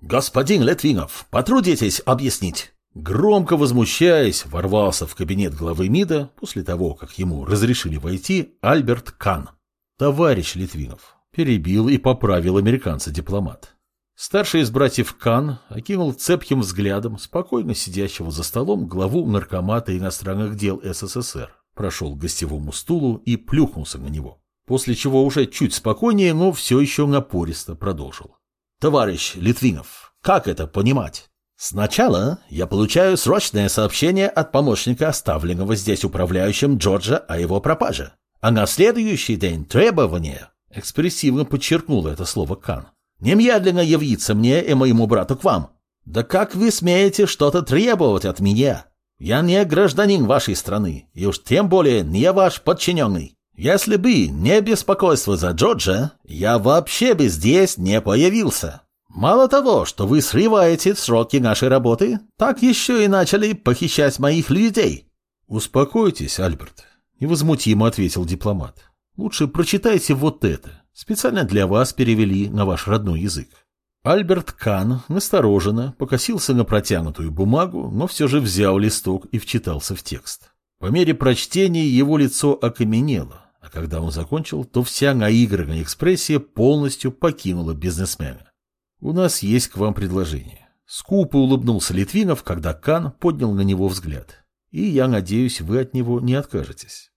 «Господин Литвинов, потрудитесь объяснить!» Громко возмущаясь, ворвался в кабинет главы МИДа после того, как ему разрешили войти Альберт Кан. «Товарищ Литвинов», — перебил и поправил американца дипломат. Старший из братьев Кан окинул цепким взглядом спокойно сидящего за столом главу наркомата иностранных дел СССР, прошел к гостевому стулу и плюхнулся на него, после чего уже чуть спокойнее, но все еще напористо продолжил. «Товарищ Литвинов, как это понимать?» Сначала я получаю срочное сообщение от помощника, оставленного здесь управляющим Джорджа о его пропаже. А на следующий день требование, экспрессивно подчеркнул это слово Кан, немедленно явиться мне и моему брату к вам. Да как вы смеете что-то требовать от меня? Я не гражданин вашей страны, и уж тем более не ваш подчиненный. Если бы не беспокойство за Джорджа, я вообще бы здесь не появился. Мало того, что вы срываете сроки нашей работы, так еще и начали похищать моих людей. Успокойтесь, Альберт, невозмутимо ответил дипломат. Лучше прочитайте вот это. Специально для вас перевели на ваш родной язык. Альберт Кан настороженно покосился на протянутую бумагу, но все же взял листок и вчитался в текст. По мере прочтения его лицо окаменело, когда он закончил, то вся наигранная экспрессия полностью покинула бизнесмена. «У нас есть к вам предложение». Скупо улыбнулся Литвинов, когда Кан поднял на него взгляд. «И я надеюсь, вы от него не откажетесь».